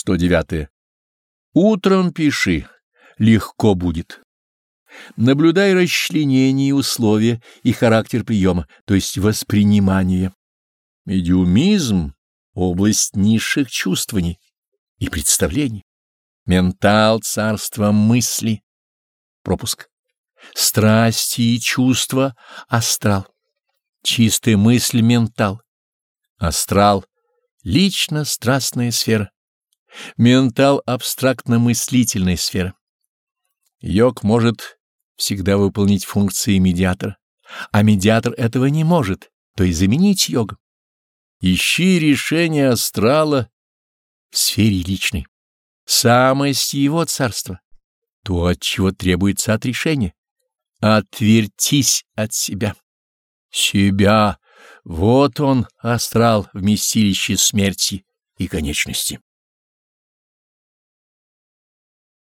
109. Утром пиши, легко будет. Наблюдай расчленение условия и характер приема, то есть воспринимание. Медиумизм — область низших чувствований и представлений. Ментал — царство мысли. Пропуск. Страсти и чувства — астрал. Чистая мысль — ментал. Астрал — лично-страстная сфера. Ментал — абстрактно-мыслительная сфера. Йог может всегда выполнить функции медиатора, а медиатор этого не может, то есть заменить йога. Ищи решение астрала в сфере личной. Самость его царства, то, от чего требуется отрешение. Отвертись от себя. Себя. Вот он, астрал, вместилище смерти и конечности.